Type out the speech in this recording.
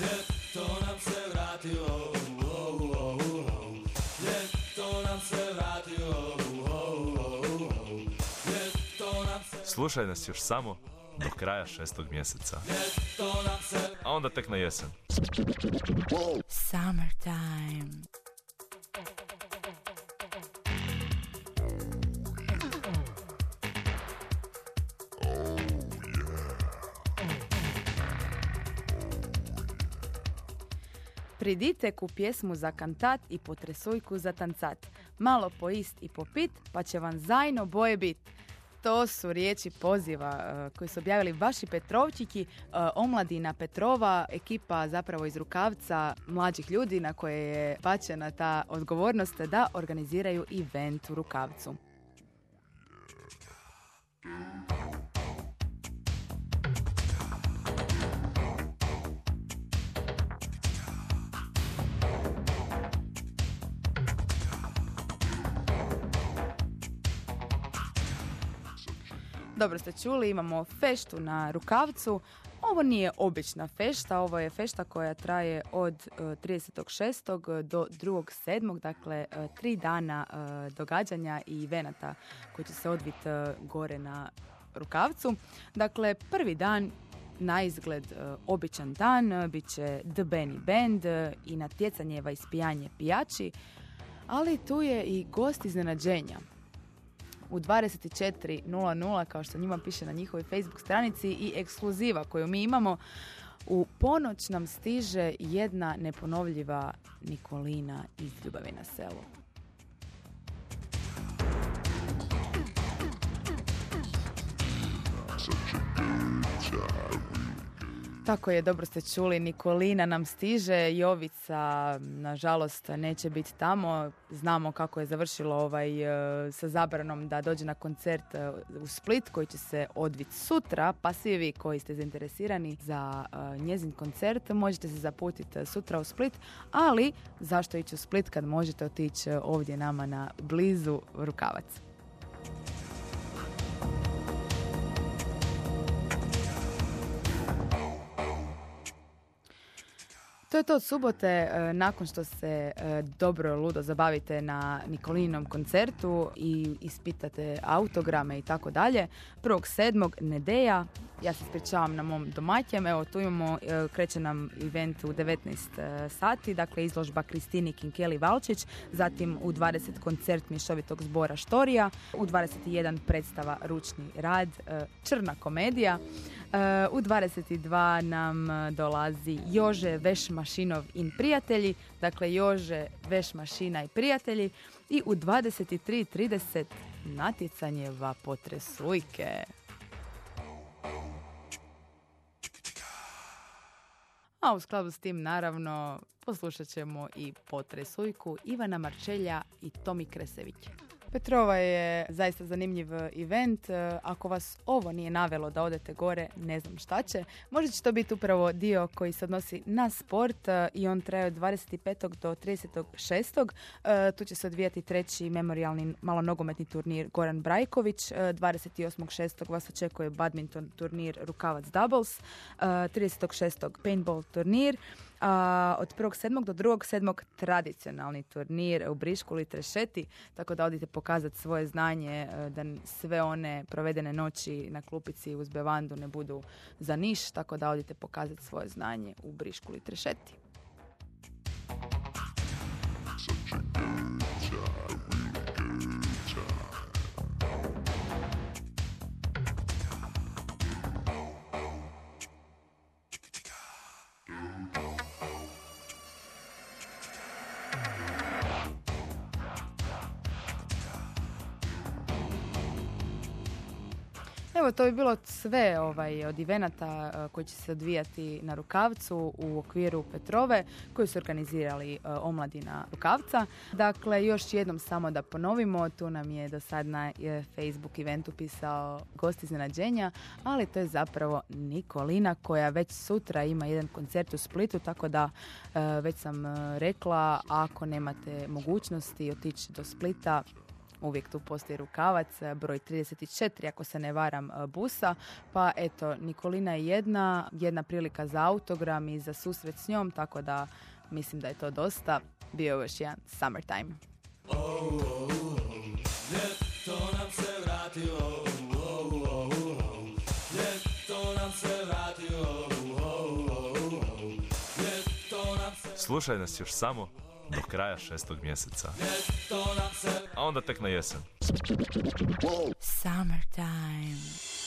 Ljeto nam se vratilo oh, oh, oh. Ljeto nam se vratilo. Ljeto nam se Slušaj nas još samo do kraja šestog mjeseca. A onda tek na jesen. Summertime. Pridite ku pjesmu za kantat i potresujku za tancat. Malo poist i popit, pa će vam zajno boje bit. To su riječi poziva e, koji su objavili vaši Petrovčiki, e, omladina Petrova, ekipa zapravo iz Rukavca, mlađih ljudi na koje je bačena ta odgovornost da organiziraju event u Rukavcu. Dobro ste čuli, imamo feštu na Rukavcu. Ovo nije obična fešta, ovo je fešta koja traje od e, 36. do 2.7. Dakle, e, tri dana e, događanja i venata koji će se odviti e, gore na Rukavcu. Dakle, prvi dan na izgled e, običan dan, e, bit će The Benny Band e, i natjecanjeva ispijanje pijači, ali tu je i gost iznenađenja u 24.00 kao što njima piše na njihovoj Facebook stranici i ekskluziva koju mi imamo. U ponoć nam stiže jedna neponovljiva Nikolina iz Ljubavi na selu. Tako je, dobro ste čuli, Nikolina nam stiže, Jovica nažalost neće biti tamo, znamo kako je završilo ovaj e, sa zabranom da dođe na koncert e, u Split koji će se odviti sutra, pa svi vi koji ste zainteresirani za e, njezin koncert možete se zaputiti sutra u Split, ali zašto ići u Split kad možete otići ovdje nama na blizu Rukavac? To je to od subote, e, nakon što se e, dobro ludo zabavite na Nikolinom koncertu i ispitate autograme i tako dalje. Prvog sedmog Nedeja, ja se ispričavam na mom domaćem, evo tu imamo, e, kreće nam event u 19 sati, dakle izložba Kristini Kinkeli Valčić, zatim u 20 koncert mješovitog zbora Štorija, u 21 predstava Ručni rad, Črna komedija, U 22 nam dolazi Jože Veš Mašinov in prijatelji, dakle Jože Veš Mašina i prijatelji i u 23.30 natjecanjeva potresujke. A u skladu s tim naravno poslušat ćemo i potresujku Ivana Marčelja i Tomi Kresević. Petrova je zaista zanimljiv event. E, Ako vas ovo nije navelo da odete gore, ne znam šta će. Možda će to biti upravo dio koji se odnosi na sport e, i on traje od 25. do 36. E, Tu će se odvijati treći memorialni malonogometni turnir Goran Brajković. 28.6. vas očekuje badminton turnir Rukavac Doubles. 36. paintball turnir. A, od 1.7. do 2.7. tradicionalni turnir u Briškuli Trešeti, tako da odite pokazati svoje znanje, e, da sve one provedene noći na klupici uz bevandu ne budu za niš, tako da odite pokazati svoje znanje u Briškuli Trešeti. Evo, to bi bilo sve ovaj, od ivenata eh, koji će se odvijati na Rukavcu u okviru Petrove koji su organizirali eh, omladina Rukavca. Dakle, još jednom samo da ponovimo, tu nam je do sad na eh, Facebook eventu pisao gost iznenađenja, ali to je zapravo Nikolina koja već sutra ima jedan koncert u Splitu, tako da već sam rekla, ako nemate mogućnosti otići do Splita, uvijek tu postoji rukavac, e, broj 34 ako se ne varam e, busa, pa eto Nikolina je jedna, jedna prilika za autogram i za susret s njom, tako da mislim da je to dosta. Bio je još jedan summertime. Oh, oh, nam se vratilo, Slušaj nas još samo do kraja šestog mjeseca. A onda tek na jesen. Summertime.